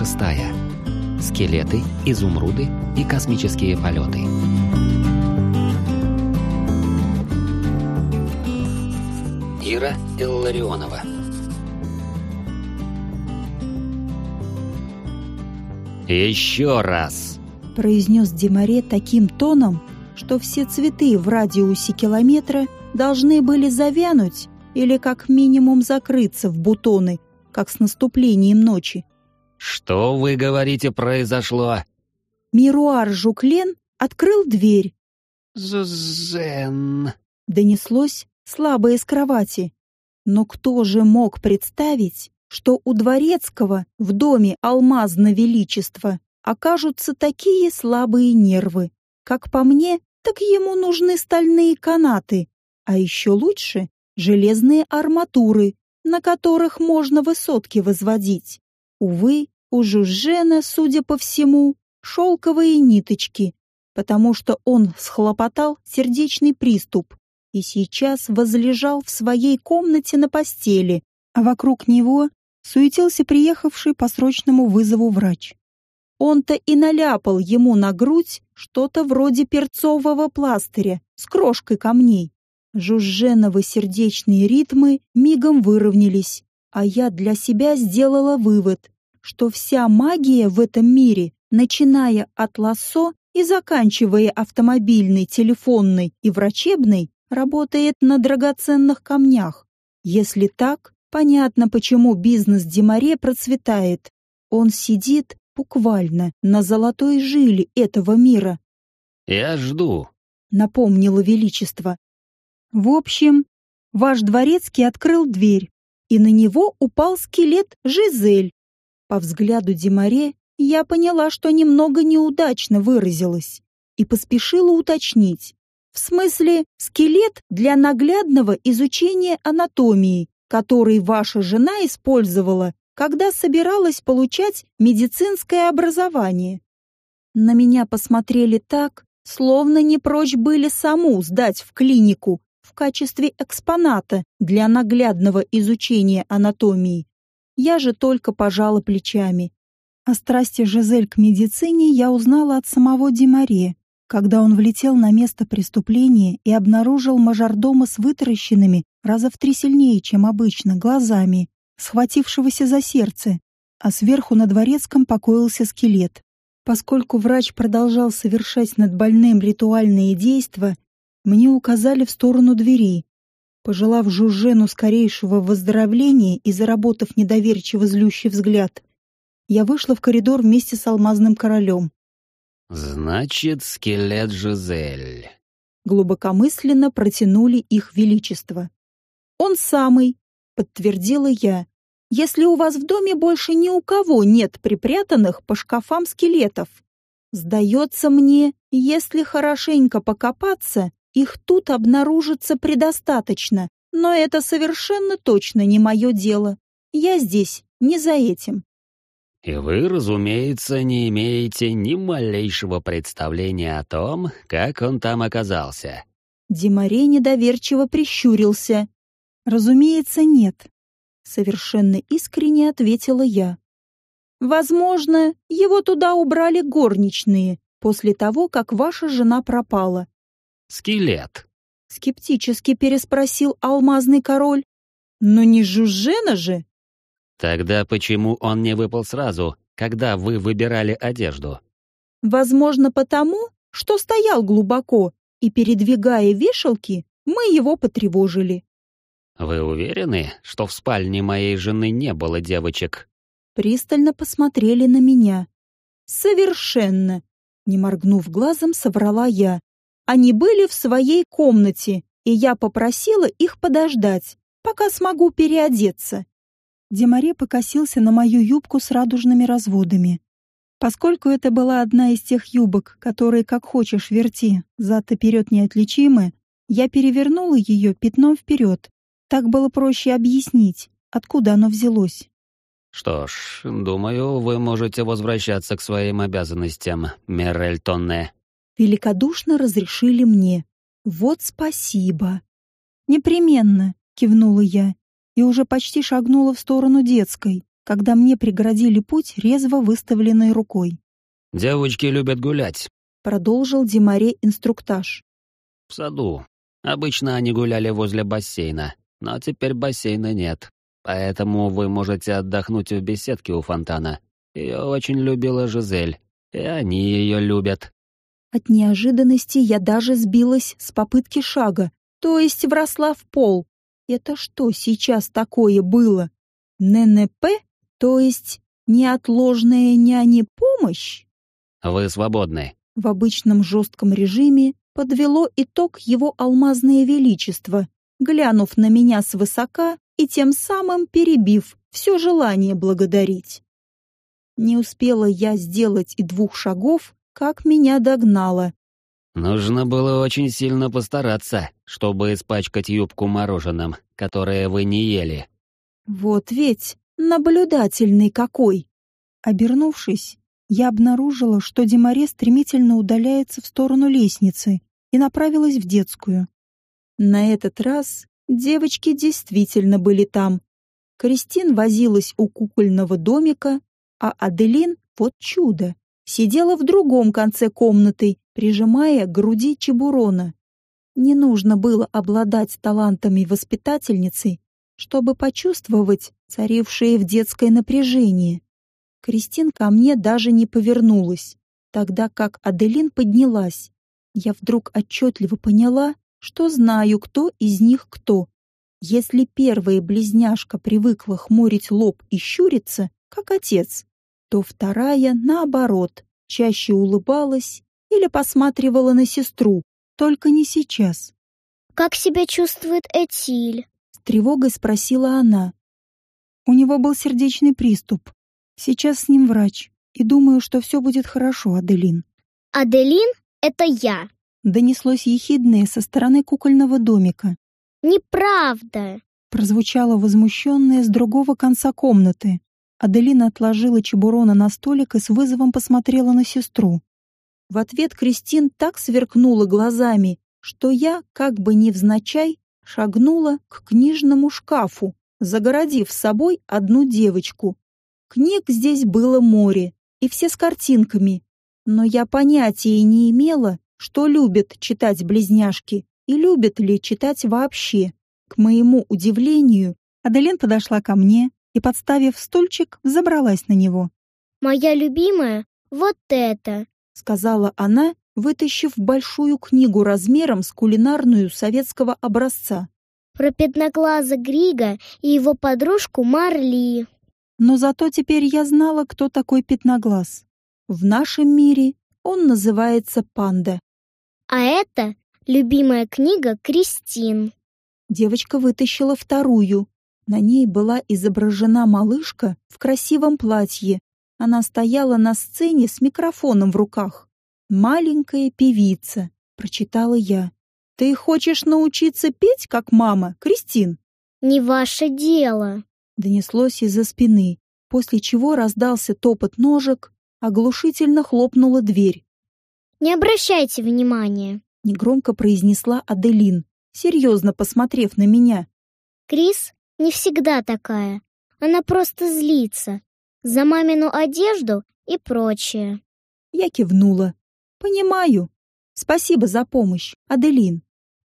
Шестая. Скелеты, изумруды и космические полеты. Ира Илларионова. «Еще раз!» — произнес Демаре таким тоном, что все цветы в радиусе километра должны были завянуть или как минимум закрыться в бутоны, как с наступлением ночи. «Что, вы говорите, произошло?» Мируар Жуклен открыл дверь. «Зузен...» — донеслось слабо из кровати. Но кто же мог представить, что у Дворецкого в доме Алмазно Величество окажутся такие слабые нервы? Как по мне, так ему нужны стальные канаты, а еще лучше — железные арматуры, на которых можно высотки возводить. Увы, у Жужжена, судя по всему, шелковые ниточки, потому что он схлопотал сердечный приступ и сейчас возлежал в своей комнате на постели, а вокруг него суетился приехавший по срочному вызову врач. Он-то и наляпал ему на грудь что-то вроде перцового пластыря с крошкой камней. Жужженовы сердечные ритмы мигом выровнялись, а я для себя сделала вывод, что вся магия в этом мире, начиная от лассо и заканчивая автомобильной, телефонной и врачебной, работает на драгоценных камнях. Если так, понятно, почему бизнес Демаре процветает. Он сидит буквально на золотой жиле этого мира. «Я жду», — напомнило Величество. В общем, ваш дворецкий открыл дверь, и на него упал скелет Жизель, по взгляду Демаре я поняла, что немного неудачно выразилась, и поспешила уточнить. В смысле, скелет для наглядного изучения анатомии, который ваша жена использовала, когда собиралась получать медицинское образование. На меня посмотрели так, словно не прочь были саму сдать в клинику в качестве экспоната для наглядного изучения анатомии. Я же только пожала плечами. О страсти Жизель к медицине я узнала от самого Демаре, когда он влетел на место преступления и обнаружил мажордома с вытаращенными, раза в три сильнее, чем обычно, глазами, схватившегося за сердце, а сверху на дворецком покоился скелет. Поскольку врач продолжал совершать над больным ритуальные действия, мне указали в сторону двери, Пожелав Жужжену скорейшего выздоровления и заработав недоверчиво злющий взгляд, я вышла в коридор вместе с алмазным королем. «Значит, скелет Жизель». Глубокомысленно протянули их величество. «Он самый», — подтвердила я. «Если у вас в доме больше ни у кого нет припрятанных по шкафам скелетов, сдается мне, если хорошенько покопаться, их тут обнаружится предостаточно, но это совершенно точно не мое дело. Я здесь не за этим. И вы, разумеется, не имеете ни малейшего представления о том, как он там оказался. Демаре недоверчиво прищурился. Разумеется, нет. Совершенно искренне ответила я. Возможно, его туда убрали горничные после того, как ваша жена пропала скелет?» Скептически переспросил алмазный король. «Но не Жужжена же!» «Тогда почему он не выпал сразу, когда вы выбирали одежду?» «Возможно, потому, что стоял глубоко, и, передвигая вешалки, мы его потревожили». «Вы уверены, что в спальне моей жены не было девочек?» Пристально посмотрели на меня. «Совершенно!» Не моргнув глазом, соврала я. Они были в своей комнате, и я попросила их подождать, пока смогу переодеться. Демаре покосился на мою юбку с радужными разводами. Поскольку это была одна из тех юбок, которые, как хочешь, верти, зад и вперед неотличимы, я перевернула ее пятном вперед. Так было проще объяснить, откуда оно взялось. «Что ж, думаю, вы можете возвращаться к своим обязанностям, Мерель Тонне», великодушно разрешили мне. Вот спасибо. Непременно, кивнула я и уже почти шагнула в сторону детской, когда мне преградили путь резво выставленной рукой. «Девочки любят гулять», — продолжил Демаре инструктаж. «В саду. Обычно они гуляли возле бассейна, но теперь бассейна нет. Поэтому вы можете отдохнуть в беседке у фонтана. Ее очень любила Жизель, и они ее любят». От неожиданности я даже сбилась с попытки шага, то есть вросла в пол. Это что сейчас такое было? ННП? То есть неотложная няне-помощь? Вы свободны. В обычном жестком режиме подвело итог его алмазное величество, глянув на меня свысока и тем самым перебив все желание благодарить. Не успела я сделать и двух шагов, как меня догнало. Нужно было очень сильно постараться, чтобы испачкать юбку мороженым, которое вы не ели. Вот ведь наблюдательный какой. Обернувшись, я обнаружила, что Демаре стремительно удаляется в сторону лестницы и направилась в детскую. На этот раз девочки действительно были там. Кристин возилась у кукольного домика, а Аделин, вот чудо, сидела в другом конце комнаты, прижимая к груди чебурона. Не нужно было обладать талантами воспитательницы, чтобы почувствовать царившее в детское напряжение. Кристин ко мне даже не повернулась, тогда как Аделин поднялась. Я вдруг отчетливо поняла, что знаю, кто из них кто. Если первая близняшка привыкла хмурить лоб и щуриться, как отец, то вторая, наоборот, чаще улыбалась или посматривала на сестру, только не сейчас. «Как себя чувствует Этиль?» — с тревогой спросила она. У него был сердечный приступ. Сейчас с ним врач, и думаю, что все будет хорошо, Аделин. «Аделин — это я!» — донеслось ехидное со стороны кукольного домика. «Неправда!» — прозвучало возмущенное с другого конца комнаты. Аделина отложила чебурона на столик и с вызовом посмотрела на сестру. В ответ Кристин так сверкнула глазами, что я, как бы невзначай, шагнула к книжному шкафу, загородив с собой одну девочку. Книг здесь было море, и все с картинками, но я понятия не имела, что любят читать близняшки и любят ли читать вообще. К моему удивлению, Аделин подошла ко мне, и, подставив стульчик, забралась на него. «Моя любимая — вот это!» — сказала она, вытащив большую книгу размером с кулинарную советского образца. «Про пятноглаза Грига и его подружку Марли». Но зато теперь я знала, кто такой пятноглаз. В нашем мире он называется панда. А это любимая книга Кристин. Девочка вытащила вторую, на ней была изображена малышка в красивом платье. Она стояла на сцене с микрофоном в руках. «Маленькая певица», — прочитала я. «Ты хочешь научиться петь, как мама, Кристин?» «Не ваше дело», — донеслось из-за спины, после чего раздался топот ножек, оглушительно хлопнула дверь. «Не обращайте внимания», — негромко произнесла Аделин, серьезно посмотрев на меня. «Крис не всегда такая. Она просто злится. За мамину одежду и прочее. Я кивнула. Понимаю. Спасибо за помощь, Аделин.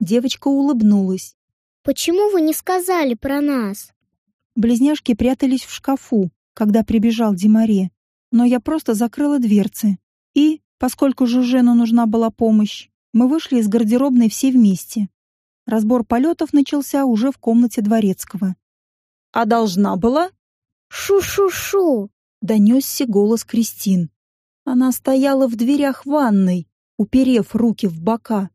Девочка улыбнулась. Почему вы не сказали про нас? Близняшки прятались в шкафу, когда прибежал Димаре. Но я просто закрыла дверцы. И, поскольку Жужену нужна была помощь, мы вышли из гардеробной все вместе. Разбор полетов начался уже в комнате дворецкого. «А должна была?» «Шу-шу-шу!» — донесся голос Кристин. Она стояла в дверях ванной, уперев руки в бока.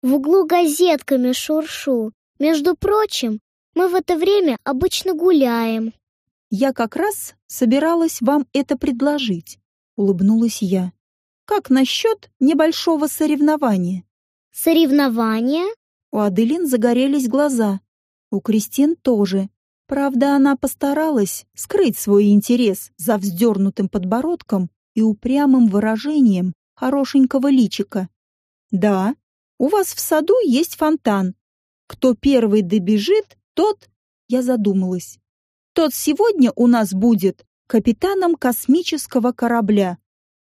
«В углу газетками шуршу. Между прочим, мы в это время обычно гуляем». «Я как раз собиралась вам это предложить», — улыбнулась я. «Как насчет небольшого соревнования?» «Соревнования?» У Аделин загорелись глаза. У Кристин тоже. Правда, она постаралась скрыть свой интерес за вздернутым подбородком и упрямым выражением хорошенького личика. «Да, у вас в саду есть фонтан. Кто первый добежит, тот...» Я задумалась. тот сегодня у нас будет капитаном космического корабля.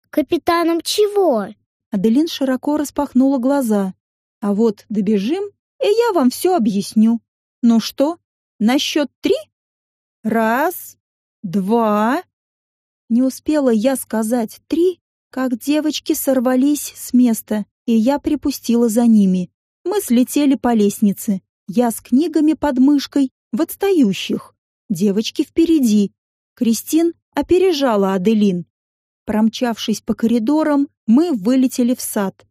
Капитаном чего? Аделин широко распахнула глаза. А вот добежим, и я вам все объясню. Ну что, на счет три? Раз, два. Не успела я сказать три, как девочки сорвались с места, и я припустила за ними. Мы слетели по лестнице. Я с книгами под мышкой, в отстающих. Девочки впереди. Кристин опережала Аделин. Промчавшись по коридорам, мы вылетели в сад.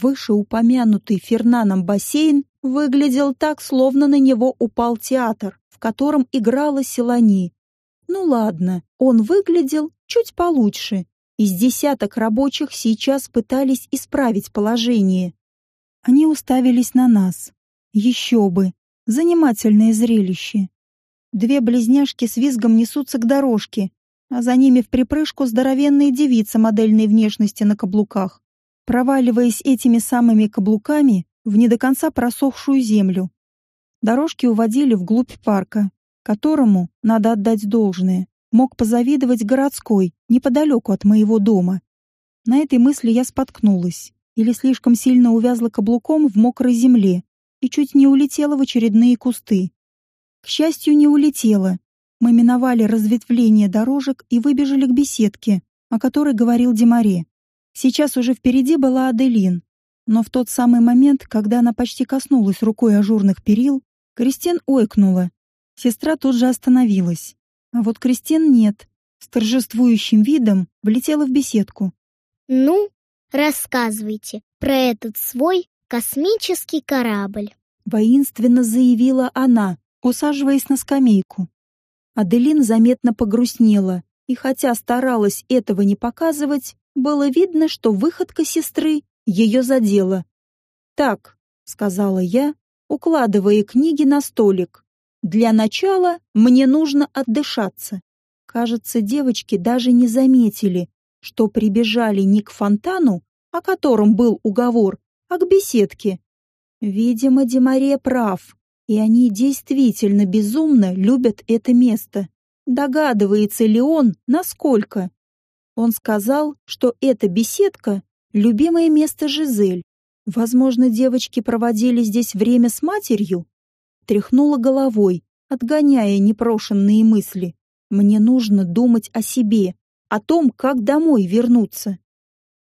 Вышеупомянутый Фернаном бассейн выглядел так, словно на него упал театр, в котором играла Селани. Ну ладно, он выглядел чуть получше. Из десяток рабочих сейчас пытались исправить положение. Они уставились на нас. Еще бы. Занимательное зрелище. Две близняшки с визгом несутся к дорожке, а за ними в припрыжку здоровенная девица модельной внешности на каблуках, проваливаясь этими самыми каблуками в не до конца просохшую землю. Дорожки уводили вглубь парка, которому, надо отдать должное, мог позавидовать городской, неподалеку от моего дома. На этой мысли я споткнулась или слишком сильно увязла каблуком в мокрой земле и чуть не улетела в очередные кусты. К счастью, не улетела. Мы миновали разветвление дорожек и выбежали к беседке, о которой говорил Демаре. Сейчас уже впереди была Аделин, но в тот самый момент, когда она почти коснулась рукой ажурных перил, Кристин ойкнула. Сестра тут же остановилась. А вот Кристин нет. С торжествующим видом влетела в беседку. «Ну, рассказывайте про этот свой космический корабль», воинственно заявила она, усаживаясь на скамейку. Аделин заметно погрустнела, и хотя старалась этого не показывать, было видно, что выходка сестры ее задела. «Так», — сказала я, укладывая книги на столик. «Для начала мне нужно отдышаться». Кажется, девочки даже не заметили, что прибежали не к фонтану, о котором был уговор, а к беседке. Видимо, Демаре прав, и они действительно безумно любят это место. Догадывается ли он, насколько? Он сказал, что эта беседка — любимое место Жизель. Возможно, девочки проводили здесь время с матерью? Тряхнула головой, отгоняя непрошенные мысли. Мне нужно думать о себе, о том, как домой вернуться.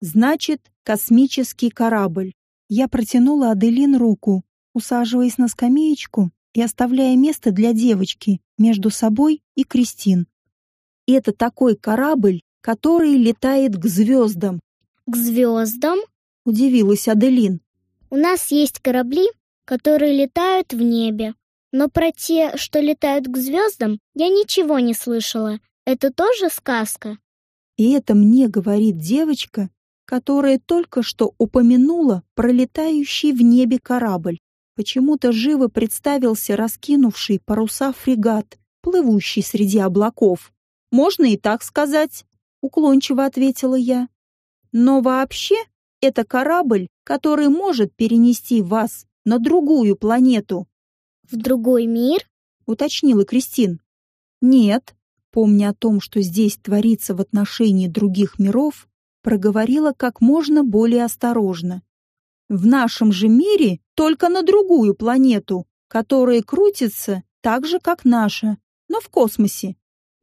Значит, космический корабль. Я протянула Аделин руку, усаживаясь на скамеечку и оставляя место для девочки между собой и Кристин. Это такой корабль, который летает к звездам. «К звездам?» — удивилась Аделин. «У нас есть корабли, которые летают в небе. Но про те, что летают к звездам, я ничего не слышала. Это тоже сказка?» И это мне говорит девочка, которая только что упомянула пролетающий в небе корабль. Почему-то живо представился раскинувший паруса фрегат, плывущий среди облаков. «Можно и так сказать», — уклончиво ответила я. «Но вообще это корабль, который может перенести вас на другую планету». «В другой мир?» — уточнила Кристин. «Нет», помня о том, что здесь творится в отношении других миров, проговорила как можно более осторожно. В нашем же мире только на другую планету, которая крутится так же, как наша, но в космосе.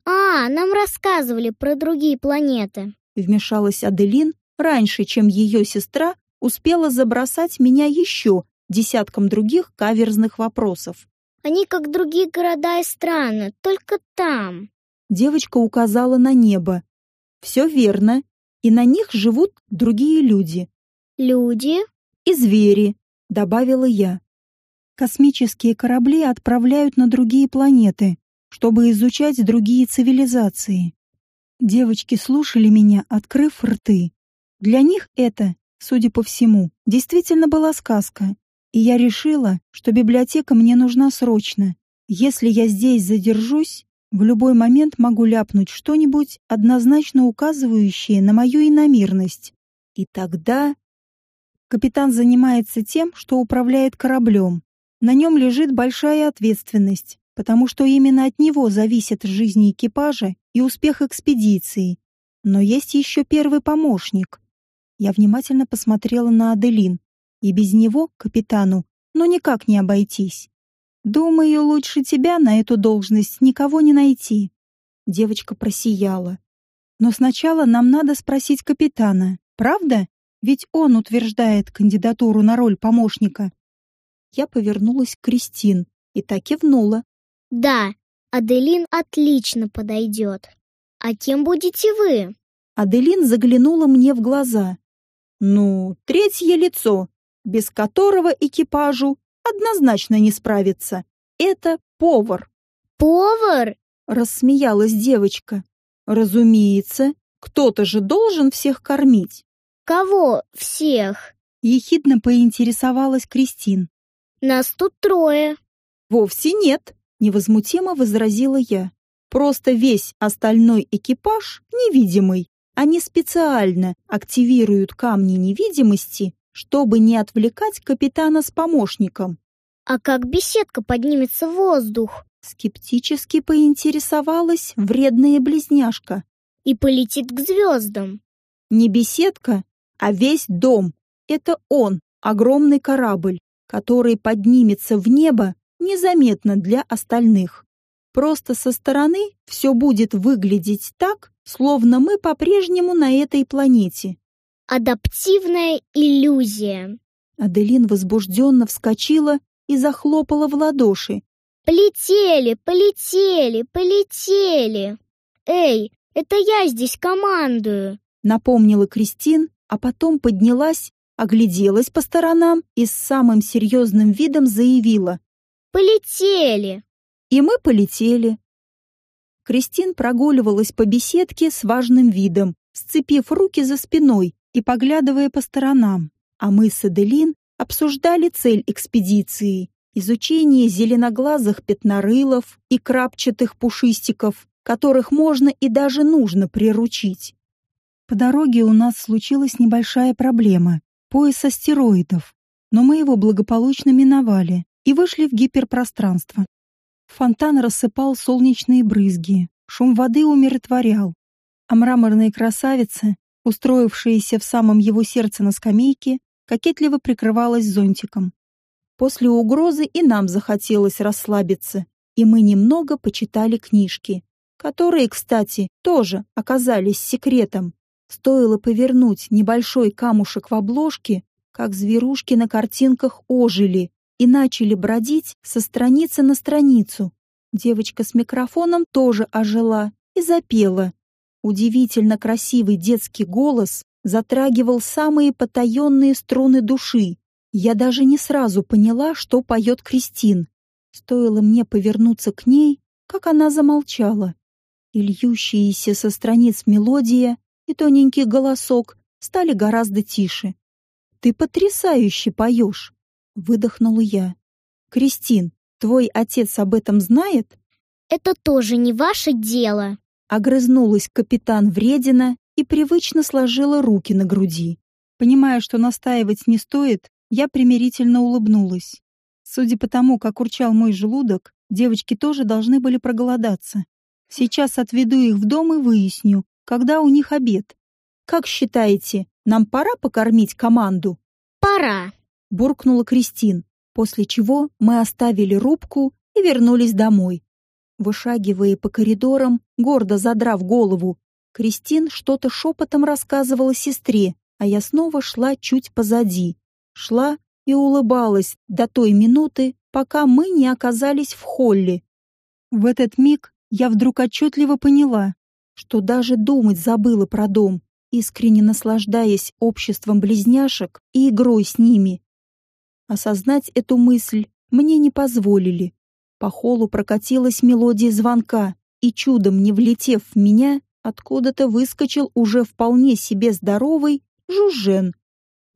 А, нам рассказывали про другие планеты. Вмешалась Аделин раньше, чем ее сестра успела забросать меня еще десятком других каверзных вопросов. Они как другие города и страны, только там. Девочка указала на небо. Все верно, и на них живут другие люди. Люди? И звери, добавила я. Космические корабли отправляют на другие планеты, чтобы изучать другие цивилизации. Девочки слушали меня, открыв рты. Для них это, судя по всему, действительно была сказка. И я решила, что библиотека мне нужна срочно. Если я здесь задержусь, в любой момент могу ляпнуть что-нибудь, однозначно указывающее на мою иномирность. И тогда... Капитан занимается тем, что управляет кораблем. На нем лежит большая ответственность. Потому что именно от него зависит жизнь экипажа и успех экспедиции. Но есть еще первый помощник. Я внимательно посмотрела на Аделин, и без него, капитану, но никак не обойтись. Думаю, лучше тебя на эту должность никого не найти. Девочка просияла. Но сначала нам надо спросить капитана, правда? Ведь он утверждает кандидатуру на роль помощника. Я повернулась к Кристин и так кивнула. Да, Аделин отлично подойдет. А кем будете вы? Аделин заглянула мне в глаза. Ну, третье лицо, без которого экипажу однозначно не справится. Это повар. Повар? Рассмеялась девочка. Разумеется, кто-то же должен всех кормить. Кого всех? Ехидно поинтересовалась Кристин. Нас тут трое. Вовсе нет, невозмутимо возразила я. Просто весь остальной экипаж невидимый. Они специально активируют камни невидимости, чтобы не отвлекать капитана с помощником. А как беседка поднимется в воздух? Скептически поинтересовалась вредная близняшка. И полетит к звездам. Не беседка, а весь дом. Это он, огромный корабль, который поднимется в небо незаметно для остальных. Просто со стороны все будет выглядеть так, словно мы по-прежнему на этой планете. Адаптивная иллюзия. Аделин возбужденно вскочила и захлопала в ладоши. Полетели, полетели, полетели. Эй, это я здесь командую. Напомнила Кристин, а потом поднялась, огляделась по сторонам и с самым серьезным видом заявила. Полетели. И мы полетели. Кристин прогуливалась по беседке с важным видом, сцепив руки за спиной и поглядывая по сторонам, а мы с Аделин обсуждали цель экспедиции — изучение зеленоглазых пятнорылов и крапчатых пушистиков, которых можно и даже нужно приручить. По дороге у нас случилась небольшая проблема — пояс астероидов, но мы его благополучно миновали и вышли в гиперпространство. Фонтан рассыпал солнечные брызги, шум воды умиротворял, а мраморная красавица, устроившаяся в самом его сердце на скамейке, кокетливо прикрывалась зонтиком. После угрозы и нам захотелось расслабиться, и мы немного почитали книжки, которые, кстати, тоже оказались секретом. Стоило повернуть небольшой камушек в обложке, как зверушки на картинках ожили и начали бродить со страницы на страницу. Девочка с микрофоном тоже ожила и запела. Удивительно красивый детский голос затрагивал самые потаенные струны души. Я даже не сразу поняла, что поет Кристин. Стоило мне повернуться к ней, как она замолчала. И льющиеся со страниц мелодия и тоненький голосок стали гораздо тише. «Ты потрясающе поешь!» — выдохнула я. «Кристин, твой отец об этом знает?» «Это тоже не ваше дело!» Огрызнулась капитан Вредина и привычно сложила руки на груди. Понимая, что настаивать не стоит, я примирительно улыбнулась. Судя по тому, как урчал мой желудок, девочки тоже должны были проголодаться. Сейчас отведу их в дом и выясню, когда у них обед. Как считаете, нам пора покормить команду? Пора, буркнула Кристин, после чего мы оставили рубку и вернулись домой. Вышагивая по коридорам, гордо задрав голову, Кристин что-то шепотом рассказывала сестре, а я снова шла чуть позади. Шла и улыбалась до той минуты, пока мы не оказались в холле. В этот миг я вдруг отчетливо поняла, что даже думать забыла про дом, искренне наслаждаясь обществом близняшек и игрой с ними. Осознать эту мысль мне не позволили. По холу прокатилась мелодия звонка, и чудом не влетев в меня, откуда-то выскочил уже вполне себе здоровый Жужжен.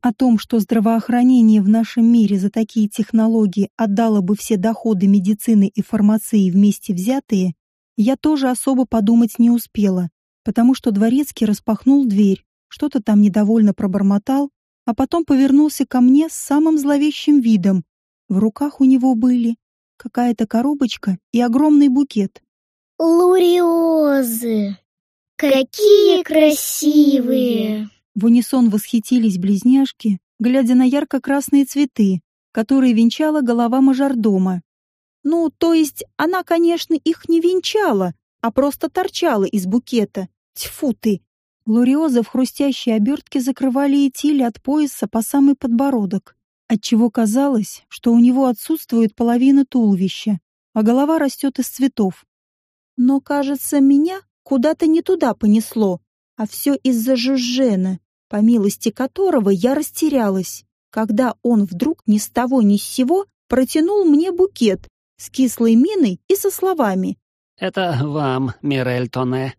О том, что здравоохранение в нашем мире за такие технологии отдало бы все доходы медицины и фармации вместе взятые, я тоже особо подумать не успела, потому что дворецкий распахнул дверь, что-то там недовольно пробормотал, а потом повернулся ко мне с самым зловещим видом. В руках у него были какая-то коробочка и огромный букет. Луриозы! Какие красивые! В унисон восхитились близняшки, глядя на ярко-красные цветы, которые венчала голова мажордома. Ну, то есть она, конечно, их не венчала, а просто торчала из букета. Тьфу ты! Луриозы в хрустящей обертке закрывали Этиль от пояса по самый подбородок, отчего казалось, что у него отсутствует половина туловища, а голова растет из цветов. Но, кажется, меня куда-то не туда понесло, а все из-за Жужжена, по милости которого я растерялась, когда он вдруг ни с того ни с сего протянул мне букет с кислой миной и со словами «Это вам, Мирель Тоне».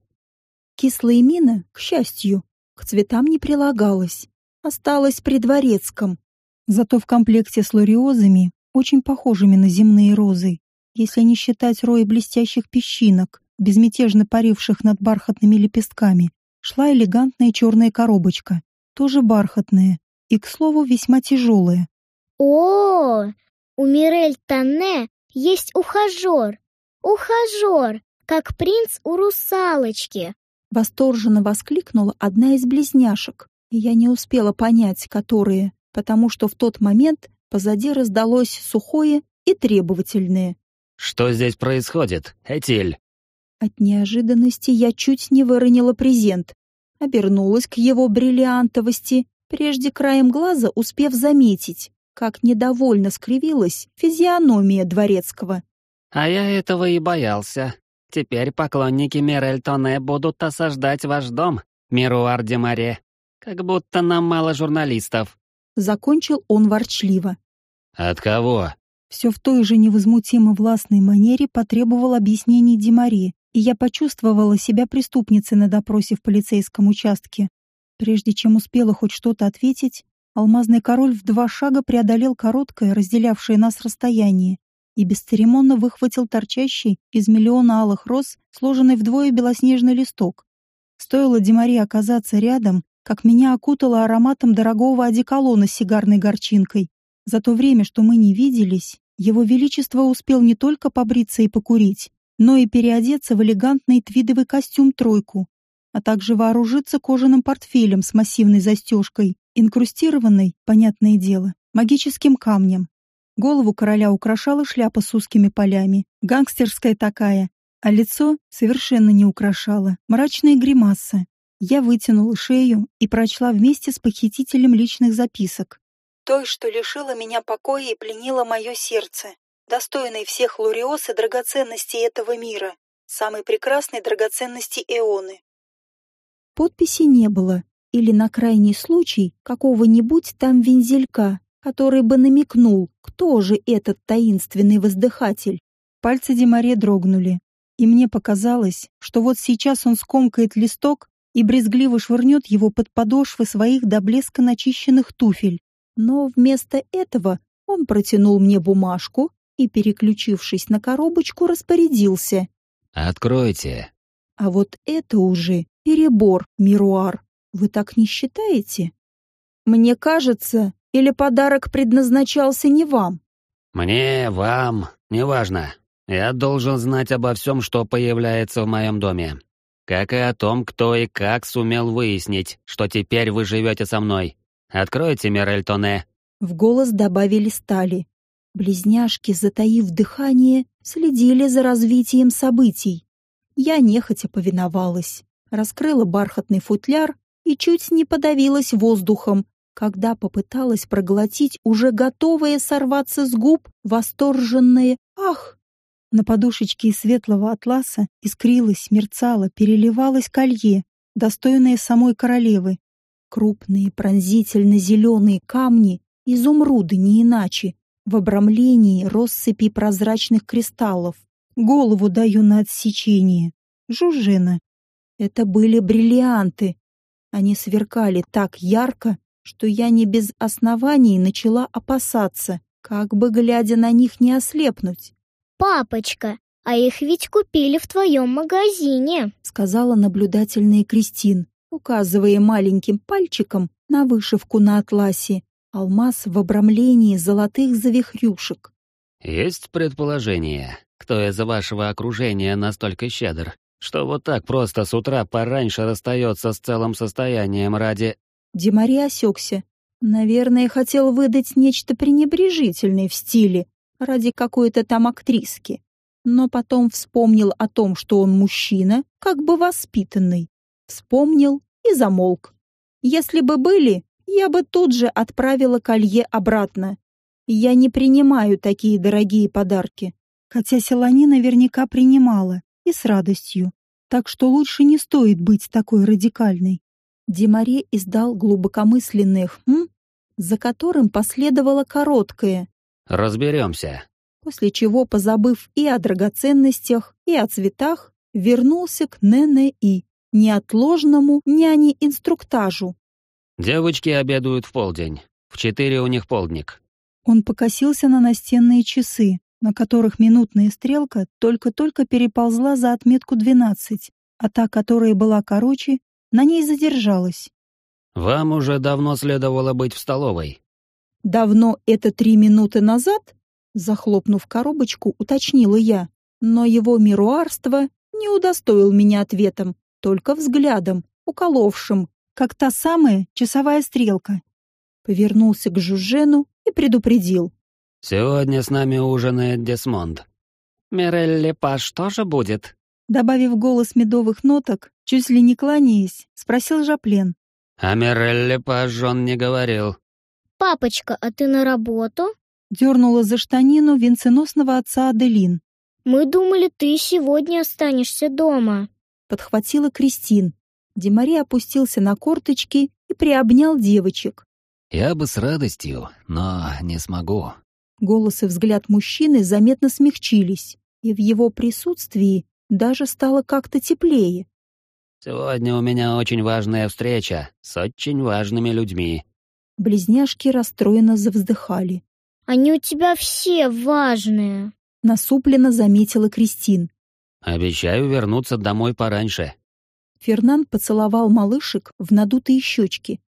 Кислая мина, к счастью, к цветам не прилагалась, осталась при дворецком. Зато в комплекте с лориозами, очень похожими на земные розы, если не считать роя блестящих песчинок, безмятежно паривших над бархатными лепестками, шла элегантная черная коробочка, тоже бархатная и, к слову, весьма тяжелая. О, у Мирель Танне есть ухажер. Ухажер, как принц у русалочки. Восторженно воскликнула одна из близняшек, и я не успела понять, которые, потому что в тот момент позади раздалось сухое и требовательное. «Что здесь происходит, Этиль?» От неожиданности я чуть не выронила презент. Обернулась к его бриллиантовости, прежде краем глаза успев заметить, как недовольно скривилась физиономия дворецкого. «А я этого и боялся. Теперь поклонники Мирель Тоне будут осаждать ваш дом, Мируар де Море. Как будто нам мало журналистов». Закончил он ворчливо. «От кого?» Все в той же невозмутимо властной манере потребовал объяснений Демари, и я почувствовала себя преступницей на допросе в полицейском участке. Прежде чем успела хоть что-то ответить, алмазный король в два шага преодолел короткое, разделявшее нас расстояние, и бесцеремонно выхватил торчащий из миллиона алых роз, сложенный вдвое белоснежный листок. Стоило Демари оказаться рядом, как меня окутало ароматом дорогого одеколона с сигарной горчинкой. За то время, что мы не виделись, его величество успел не только побриться и покурить, но и переодеться в элегантный твидовый костюм-тройку, а также вооружиться кожаным портфелем с массивной застежкой, инкрустированной, понятное дело, магическим камнем. Голову короля украшала шляпа с узкими полями, гангстерская такая, а лицо совершенно не украшало, мрачная гримаса. Я вытянула шею и прочла вместе с похитителем личных записок той, что лишила меня покоя и пленила мое сердце, достойной всех луриос и драгоценностей этого мира, самой прекрасной драгоценности Эоны. Подписи не было, или на крайний случай какого-нибудь там вензелька, который бы намекнул, кто же этот таинственный воздыхатель. Пальцы Демаре дрогнули, и мне показалось, что вот сейчас он скомкает листок и брезгливо швырнет его под подошвы своих до блеска начищенных туфель. Но вместо этого он протянул мне бумажку и, переключившись на коробочку, распорядился. «Откройте». А вот это уже перебор, Мируар. Вы так не считаете? Мне кажется, или подарок предназначался не вам? Мне, вам, неважно. Я должен знать обо всем, что появляется в моем доме. Как и о том, кто и как сумел выяснить, что теперь вы живете со мной. Откройте, Мирель Тоне!» В голос добавили стали. Близняшки, затаив дыхание, следили за развитием событий. Я нехотя повиновалась, раскрыла бархатный футляр и чуть не подавилась воздухом, когда попыталась проглотить уже готовое сорваться с губ восторженное «Ах!». На подушечке из светлого атласа искрилось, мерцало, переливалось колье, достойное самой королевы. Крупные пронзительно-зеленые камни, изумруды не иначе, в обрамлении россыпи прозрачных кристаллов. Голову даю на отсечение. Жужжина. Это были бриллианты. Они сверкали так ярко, что я не без оснований начала опасаться, как бы глядя на них не ослепнуть. «Папочка, а их ведь купили в твоем магазине», — сказала наблюдательная Кристин указывая маленьким пальчиком на вышивку на атласе, алмаз в обрамлении золотых завихрюшек. Есть предположение, кто из вашего окружения настолько щедр, что вот так просто с утра пораньше расстается с целым состоянием ради...» Демари осекся. Наверное, хотел выдать нечто пренебрежительное в стиле ради какой-то там актриски. Но потом вспомнил о том, что он мужчина, как бы воспитанный. Вспомнил и замолк. Если бы были, я бы тут же отправила колье обратно. Я не принимаю такие дорогие подарки. Хотя Селани наверняка принимала, и с радостью. Так что лучше не стоит быть такой радикальной. Демаре издал глубокомысленное «хм», за которым последовало короткое «Разберемся». После чего, позабыв и о драгоценностях, и о цветах, вернулся к ННИ, неотложному няне-инструктажу. «Девочки обедают в полдень. В четыре у них полдник». Он покосился на настенные часы, на которых минутная стрелка только-только переползла за отметку 12, а та, которая была короче, на ней задержалась. «Вам уже давно следовало быть в столовой». «Давно это три минуты назад?» Захлопнув коробочку, уточнила я, но его мируарство не удостоил меня ответом, только взглядом, уколовшим, как та самая часовая стрелка. Повернулся к Жужжену и предупредил. «Сегодня с нами ужинает Десмонд». «Мирелли Паш тоже будет?» Добавив голос медовых ноток, чуть ли не кланяясь, спросил Жаплен. «А Мирелли Паш он не говорил». «Папочка, а ты на работу?» Дернула за штанину венценосного отца Аделин. «Мы думали, ты сегодня останешься дома». Подхватила Кристин. Демари опустился на корточки и приобнял девочек. «Я бы с радостью, но не смогу». Голос и взгляд мужчины заметно смягчились, и в его присутствии даже стало как-то теплее. «Сегодня у меня очень важная встреча с очень важными людьми». Близняшки расстроенно завздыхали. «Они у тебя все важные», — насупленно заметила Кристин. «Обещаю вернуться домой пораньше». Фернан поцеловал малышек в надутые щечки.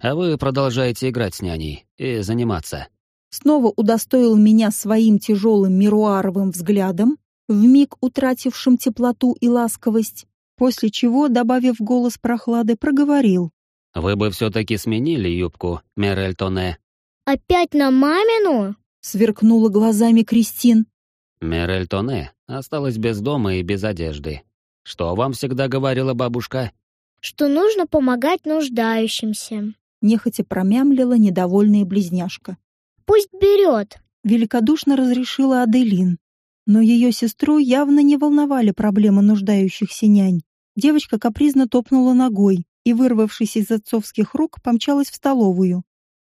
«А вы продолжаете играть с няней и заниматься». Снова удостоил меня своим тяжелым мируаровым взглядом, вмиг утратившим теплоту и ласковость, после чего, добавив голос прохлады, проговорил. «Вы бы все-таки сменили юбку, Мерель Тоне». «Опять на мамину?» — сверкнула глазами Кристин. «Мерель Тоне осталась без дома и без одежды. Что вам всегда говорила бабушка?» «Что нужно помогать нуждающимся», — нехотя промямлила недовольная близняшка. «Пусть берет», — великодушно разрешила Аделин. Но ее сестру явно не волновали проблемы нуждающихся нянь. Девочка капризно топнула ногой и, вырвавшись из отцовских рук, помчалась в столовую.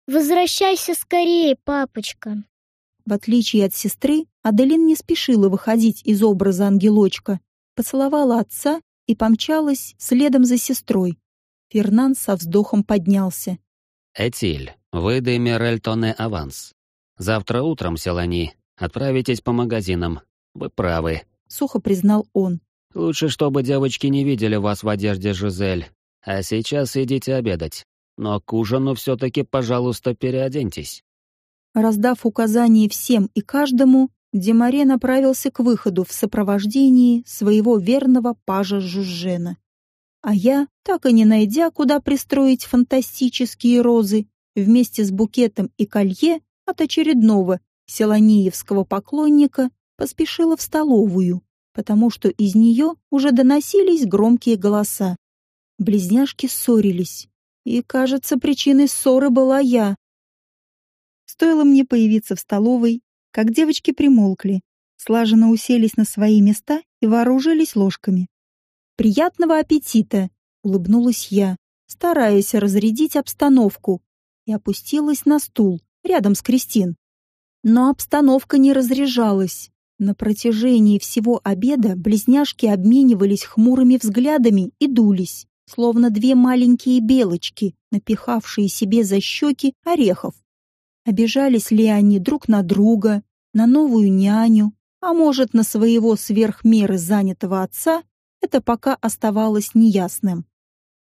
«Возвращайся скорее, папочка». В отличие от сестры, Аделин не спешила выходить из образа ангелочка, поцеловала отца и помчалась следом за сестрой. Фернан со вздохом поднялся. «Этиль, выдай Мирель Тоне аванс. Завтра утром, Селани, отправитесь по магазинам. Вы правы», — сухо признал он. «Лучше, чтобы девочки не видели вас в одежде Жизель. А сейчас идите обедать. Но к ужину все-таки, пожалуйста, переоденьтесь». Раздав указания всем и каждому, Демаре направился к выходу в сопровождении своего верного пажа Жужжена. А я, так и не найдя, куда пристроить фантастические розы, вместе с букетом и колье от очередного селаниевского поклонника поспешила в столовую, потому что из нее уже доносились громкие голоса. Близняшки ссорились, и, кажется, причиной ссоры была я. Стоило мне появиться в столовой, как девочки примолкли, слаженно уселись на свои места и вооружились ложками. «Приятного аппетита!» — улыбнулась я, стараясь разрядить обстановку, и опустилась на стул рядом с Кристин. Но обстановка не разряжалась. На протяжении всего обеда близняшки обменивались хмурыми взглядами и дулись, словно две маленькие белочки, напихавшие себе за щеки орехов. Обижались ли они друг на друга, на новую няню, а может, на своего сверх меры занятого отца, это пока оставалось неясным.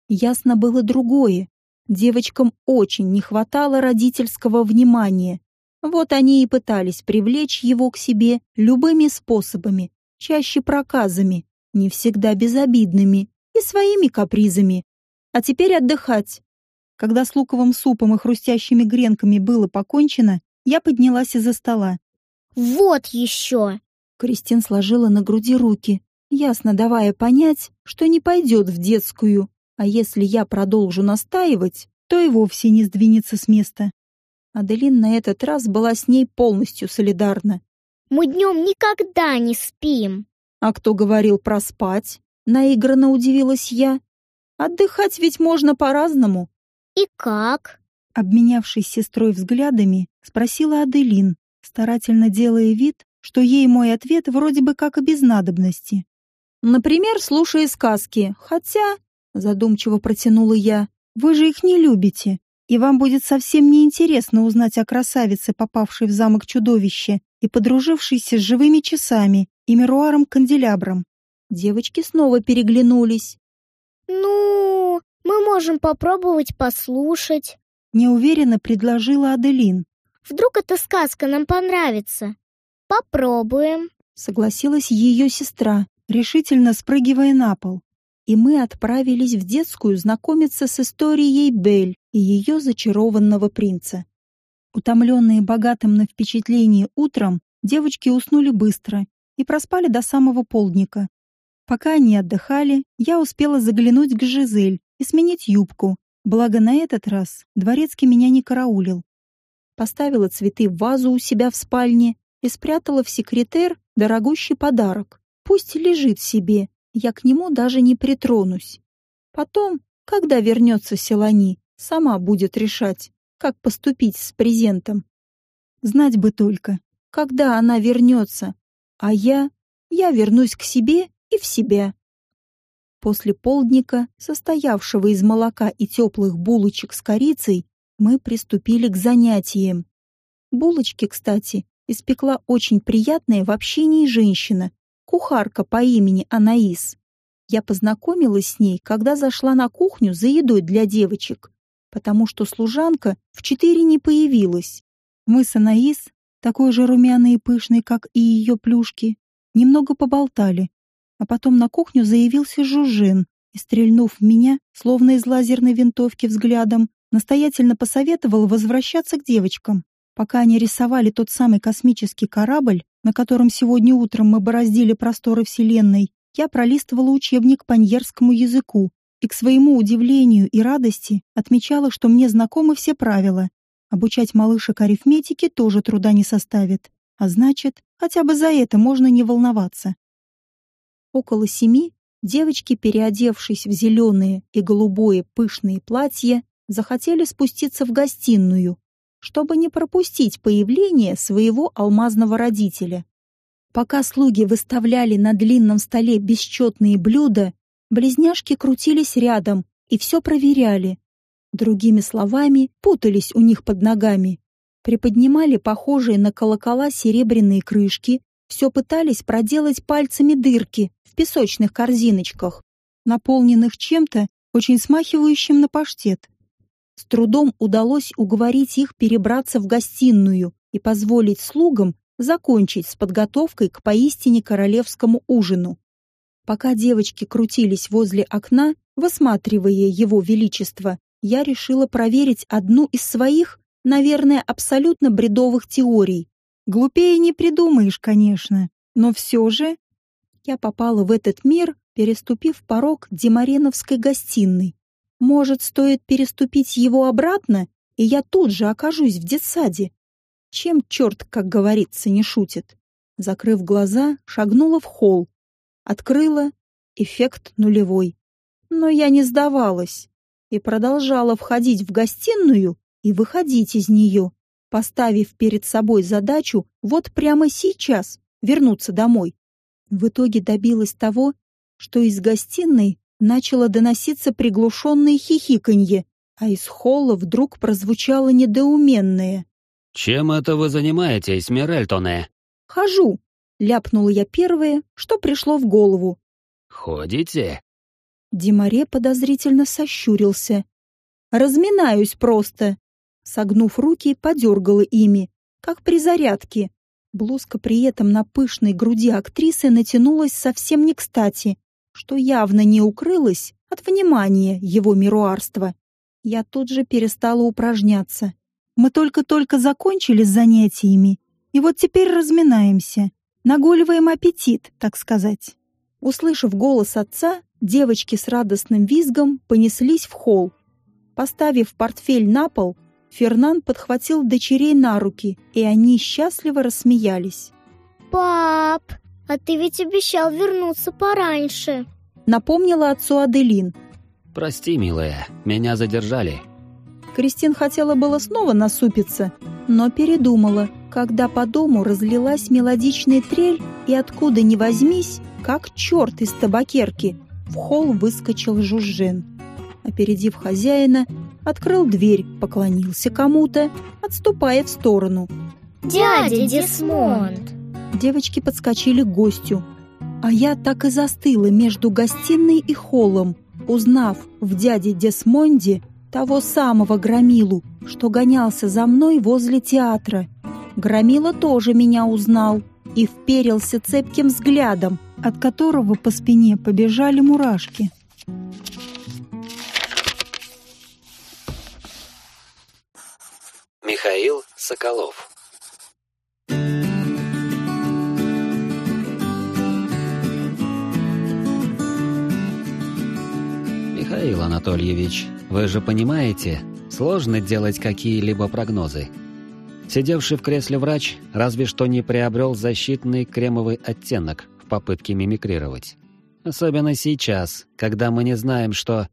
Ясно было другое. Девочкам очень не хватало родительского внимания, Вот они и пытались привлечь его к себе любыми способами, чаще проказами, не всегда безобидными и своими капризами. А теперь отдыхать. Когда с луковым супом и хрустящими гренками было покончено, я поднялась из-за стола. «Вот еще!» Кристин сложила на груди руки, ясно давая понять, что не пойдет в детскую, а если я продолжу настаивать, то и вовсе не сдвинется с места. Аделин на этот раз была с ней полностью солидарна. «Мы днем никогда не спим!» «А кто говорил про спать?» Наигранно удивилась я. «Отдыхать ведь можно по-разному». «И как?» Обменявшись с сестрой взглядами, спросила Аделин, старательно делая вид, что ей мой ответ вроде бы как и без надобности. «Например, слушая сказки, хотя...» — задумчиво протянула я. «Вы же их не любите, и вам будет совсем неинтересно узнать о красавице, попавшей в замок чудовище и подружившейся с живыми часами и мируаром-канделябром». Девочки снова переглянулись. «Ну, мы можем попробовать послушать», — неуверенно предложила Аделин. «Вдруг эта сказка нам понравится?» «Попробуем», — согласилась ее сестра, решительно спрыгивая на пол. И мы отправились в детскую знакомиться с историей Бель и ее зачарованного принца. Утомленные богатым на впечатление утром, девочки уснули быстро и проспали до самого полдника. Пока они отдыхали, я успела заглянуть к Жизель и сменить юбку, благо на этот раз дворецкий меня не караулил. Поставила цветы в вазу у себя в спальне и спрятала в секретер дорогущий подарок. Пусть лежит себе, я к нему даже не притронусь. Потом, когда вернется Селани, сама будет решать, как поступить с презентом. Знать бы только, когда она вернется, а я, я вернусь к себе и в себя. После полдника, состоявшего из молока и теплых булочек с корицей, мы приступили к занятиям. Булочки, кстати, испекла очень приятная в общении женщина, кухарка по имени Анаис. Я познакомилась с ней, когда зашла на кухню за едой для девочек, потому что служанка в четыре не появилась. Мы с Анаис, такой же румяный и пышный, как и ее плюшки, немного поболтали, а потом на кухню заявился Жужин и, стрельнув меня, словно из лазерной винтовки взглядом, настоятельно посоветовал возвращаться к девочкам. Пока они рисовали тот самый космический корабль, на котором сегодня утром мы бороздили просторы Вселенной, я пролистывала учебник по ньерскому языку и, к своему удивлению и радости, отмечала, что мне знакомы все правила. Обучать малышек арифметике тоже труда не составит. А значит, хотя бы за это можно не волноваться. Около семи девочки, переодевшись в зеленые и голубое пышные платья, захотели спуститься в гостиную, чтобы не пропустить появление своего алмазного родителя. Пока слуги выставляли на длинном столе бесчетные блюда, близняшки крутились рядом и все проверяли. Другими словами, путались у них под ногами. Приподнимали похожие на колокола серебряные крышки, все пытались проделать пальцами дырки в песочных корзиночках, наполненных чем-то, очень смахивающим на паштет. С трудом удалось уговорить их перебраться в гостиную и позволить слугам закончить с подготовкой к поистине королевскому ужину. Пока девочки крутились возле окна, высматривая его величество, я решила проверить одну из своих, наверное, абсолютно бредовых теорий. Глупее не придумаешь, конечно, но все же я попала в этот мир, переступив порог Демареновской гостиной. Может, стоит переступить его обратно, и я тут же окажусь в детсаде. Чем черт, как говорится, не шутит? Закрыв глаза, шагнула в холл. Открыла. Эффект нулевой. Но я не сдавалась и продолжала входить в гостиную и выходить из нее, поставив перед собой задачу вот прямо сейчас вернуться домой. В итоге добилась того, что из гостиной начало доноситься приглушенное хихиканье, а из холла вдруг прозвучало недоуменное. «Чем это вы занимаетесь, Мирельтоне?» «Хожу», — ляпнула я первое, что пришло в голову. «Ходите?» Демаре подозрительно сощурился. «Разминаюсь просто». Согнув руки, подергала ими. как при зарядке. Блузка при этом на пышной груди актрисы натянулась совсем не кстати, что явно не укрылось от внимания его мируарства. Я тут же перестала упражняться. Мы только-только закончили с занятиями, и вот теперь разминаемся, нагуливаем аппетит, так сказать. Услышав голос отца, девочки с радостным визгом понеслись в холл. Поставив портфель на пол, Фернан подхватил дочерей на руки, и они счастливо рассмеялись. «Пап, а ты ведь обещал вернуться пораньше», — напомнила отцу Аделин. «Прости, милая, меня задержали». Кристин хотела было снова насупиться, но передумала, когда по дому разлилась мелодичная трель, и откуда ни возьмись, как черт из табакерки, в холл выскочил Жужжин. Опередив хозяина, открыл дверь, поклонился кому-то, отступая в сторону. «Дядя Десмонд!» Девочки подскочили к гостю, а я так и застыла между гостиной и холлом, узнав в дяде Десмонде того самого Громилу, что гонялся за мной возле театра. Громила тоже меня узнал и вперился цепким взглядом, от которого по спине побежали мурашки. Михаил Соколов Михаил Анатольевич, вы же понимаете, сложно делать какие-либо прогнозы. Сидевший в кресле врач разве что не приобрел защитный кремовый оттенок в попытке мимикрировать. Особенно сейчас, когда мы не знаем, что...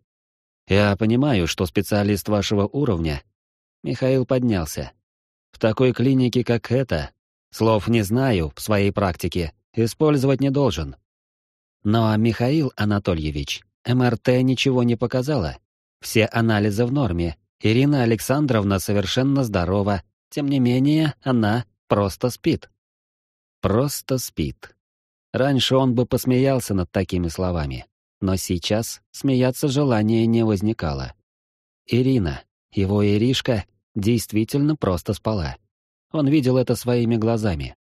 Я понимаю, что специалист вашего уровня Михаил поднялся. В такой клинике, как эта, слов не знаю в своей практике, использовать не должен. Но Михаил Анатольевич, МРТ ничего не показала. Все анализы в норме. Ирина Александровна совершенно здорова. Тем не менее, она просто спит. Просто спит. Раньше он бы посмеялся над такими словами, но сейчас смеяться желания не возникало. Ирина, его Иришка действительно просто спала. Он видел это своими глазами.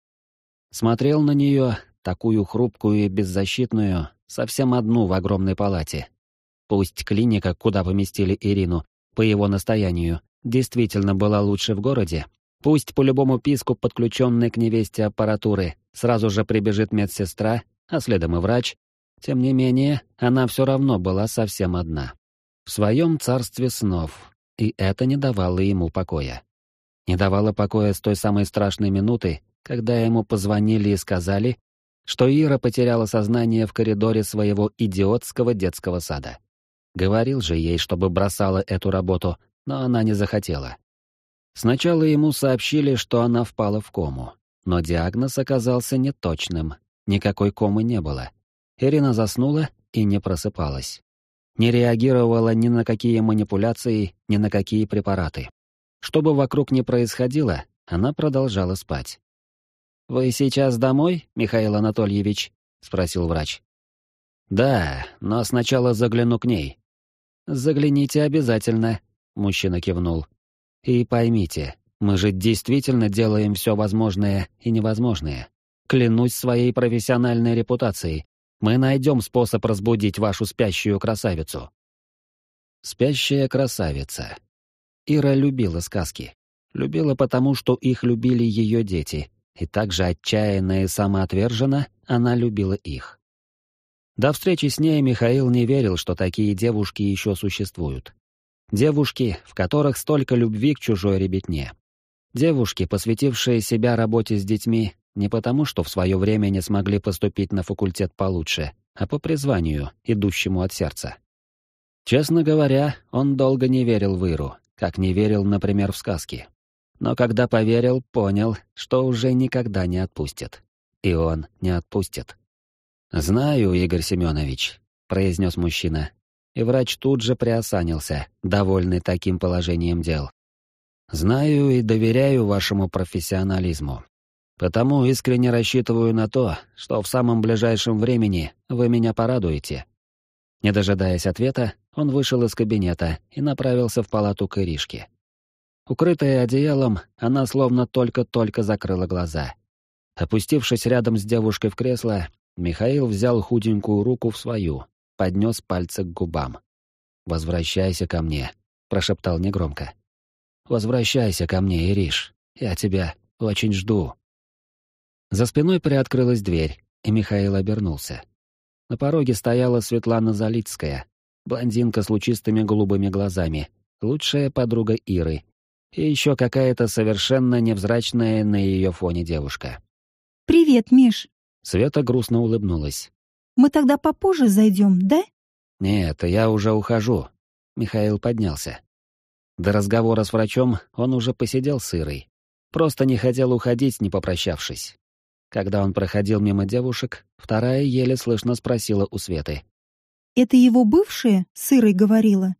Смотрел на нее, такую хрупкую и беззащитную, совсем одну в огромной палате. Пусть клиника, куда поместили Ирину, по его настоянию, действительно была лучше в городе, пусть по любому писку, подключенной к невесте аппаратуры, сразу же прибежит медсестра, а следом и врач, тем не менее, она все равно была совсем одна. В своем царстве снов, и это не давало ему покоя. Не давало покоя с той самой страшной минуты, когда ему позвонили и сказали, что Ира потеряла сознание в коридоре своего идиотского детского сада. Говорил же ей, чтобы бросала эту работу, но она не захотела. Сначала ему сообщили, что она впала в кому, но диагноз оказался неточным, никакой комы не было. Ирина заснула и не просыпалась не реагировала ни на какие манипуляции, ни на какие препараты. Что бы вокруг ни происходило, она продолжала спать. «Вы сейчас домой, Михаил Анатольевич?» — спросил врач. «Да, но сначала загляну к ней». «Загляните обязательно», — мужчина кивнул. «И поймите, мы же действительно делаем все возможное и невозможное. Клянусь своей профессиональной репутацией, мы найдем способ разбудить вашу спящую красавицу». Спящая красавица. Ира любила сказки. Любила потому, что их любили ее дети, и также отчаянно и самоотверженно она любила их. До встречи с ней Михаил не верил, что такие девушки еще существуют. Девушки, в которых столько любви к чужой ребятне. Девушки, посвятившие себя работе с детьми не потому, что в свое время не смогли поступить на факультет получше, а по призванию, идущему от сердца. Честно говоря, он долго не верил в Иру, как не верил, например, в сказки. Но когда поверил, понял, что уже никогда не отпустит. И он не отпустит. «Знаю, Игорь Семенович», — произнес мужчина. И врач тут же приосанился, довольный таким положением дел. «Знаю и доверяю вашему профессионализму. Потому искренне рассчитываю на то, что в самом ближайшем времени вы меня порадуете». Не дожидаясь ответа, он вышел из кабинета и направился в палату к Иришке. Укрытая одеялом, она словно только-только закрыла глаза. Опустившись рядом с девушкой в кресло, Михаил взял худенькую руку в свою, поднес пальцы к губам. «Возвращайся ко мне», — прошептал негромко. «Возвращайся ко мне, Ириш. Я тебя очень жду». За спиной приоткрылась дверь, и Михаил обернулся. На пороге стояла Светлана Залицкая, блондинка с лучистыми голубыми глазами, лучшая подруга Иры, и еще какая-то совершенно невзрачная на ее фоне девушка. «Привет, Миш!» Света грустно улыбнулась. «Мы тогда попозже зайдем, да?» «Нет, я уже ухожу». Михаил поднялся. До разговора с врачом он уже посидел с Ирой. Просто не хотел уходить, не попрощавшись. Когда он проходил мимо девушек, вторая еле слышно спросила у Светы. «Это его бывшая с Ирой говорила?»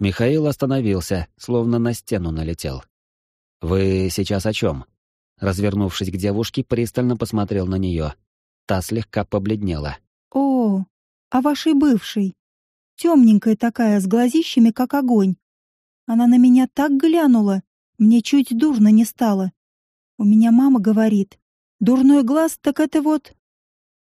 Михаил остановился, словно на стену налетел. «Вы сейчас о чем?» Развернувшись к девушке, пристально посмотрел на нее. Та слегка побледнела. «О, а вашей бывшей. Темненькая такая, с глазищами, как огонь. Она на меня так глянула, мне чуть дурно не стало. У меня мама говорит, дурной глаз, так это вот...»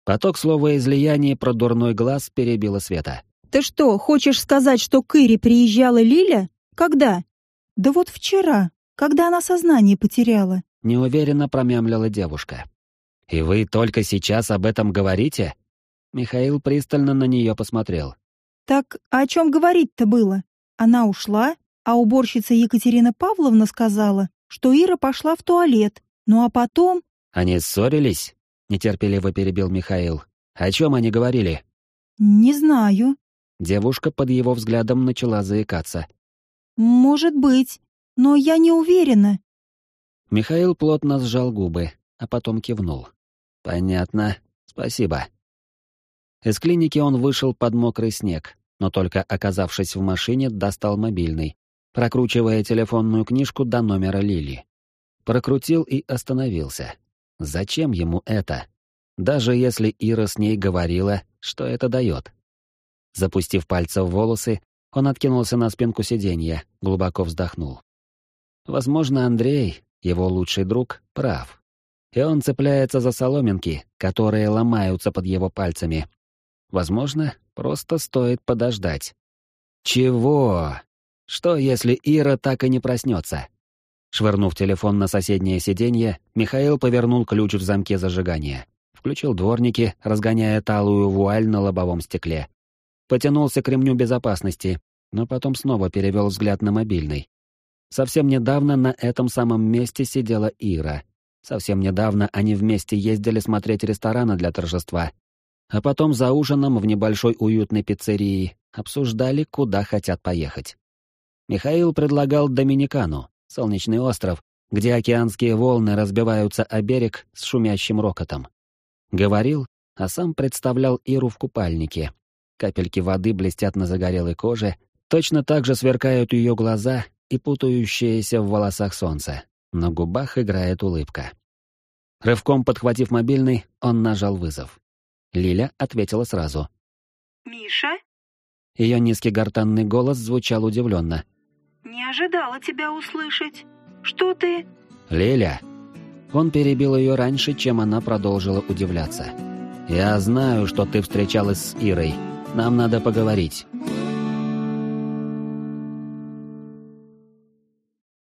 Поток слова излияния про дурной глаз перебила Света. «Ты что, хочешь сказать, что к Ире приезжала Лиля? Когда?» «Да вот вчера, когда она сознание потеряла». Неуверенно промямлила девушка. «И вы только сейчас об этом говорите?» Михаил пристально на нее посмотрел. «Так о чем говорить-то было? Она ушла, а уборщица Екатерина Павловна сказала, что Ира пошла в туалет. Ну а потом...» «Они ссорились?» — нетерпеливо перебил Михаил. «О чем они говорили?» «Не знаю», Девушка под его взглядом начала заикаться. «Может быть, но я не уверена». Михаил плотно сжал губы, а потом кивнул. «Понятно. Спасибо». Из клиники он вышел под мокрый снег, но только оказавшись в машине, достал мобильный, прокручивая телефонную книжку до номера Лили. Прокрутил и остановился. Зачем ему это? Даже если Ира с ней говорила, что это дает. Запустив пальцы в волосы, он откинулся на спинку сиденья, глубоко вздохнул. Возможно, Андрей, его лучший друг, прав. И он цепляется за соломинки, которые ломаются под его пальцами. Возможно, просто стоит подождать. Чего? Что, если Ира так и не проснется? Швырнув телефон на соседнее сиденье, Михаил повернул ключ в замке зажигания. Включил дворники, разгоняя талую вуаль на лобовом стекле. Потянулся к ремню безопасности, но потом снова перевел взгляд на мобильный. Совсем недавно на этом самом месте сидела Ира. Совсем недавно они вместе ездили смотреть рестораны для торжества. А потом за ужином в небольшой уютной пиццерии обсуждали, куда хотят поехать. Михаил предлагал Доминикану, солнечный остров, где океанские волны разбиваются о берег с шумящим рокотом. Говорил, а сам представлял Иру в купальнике, Капельки воды блестят на загорелой коже, точно так же сверкают ее глаза и путающееся в волосах солнце. На губах играет улыбка. Рывком подхватив мобильный, он нажал вызов. Лиля ответила сразу. «Миша?» Ее низкий гортанный голос звучал удивленно. «Не ожидала тебя услышать. Что ты...» «Лиля!» Он перебил ее раньше, чем она продолжила удивляться. «Я знаю, что ты встречалась с Ирой. Нам надо поговорить».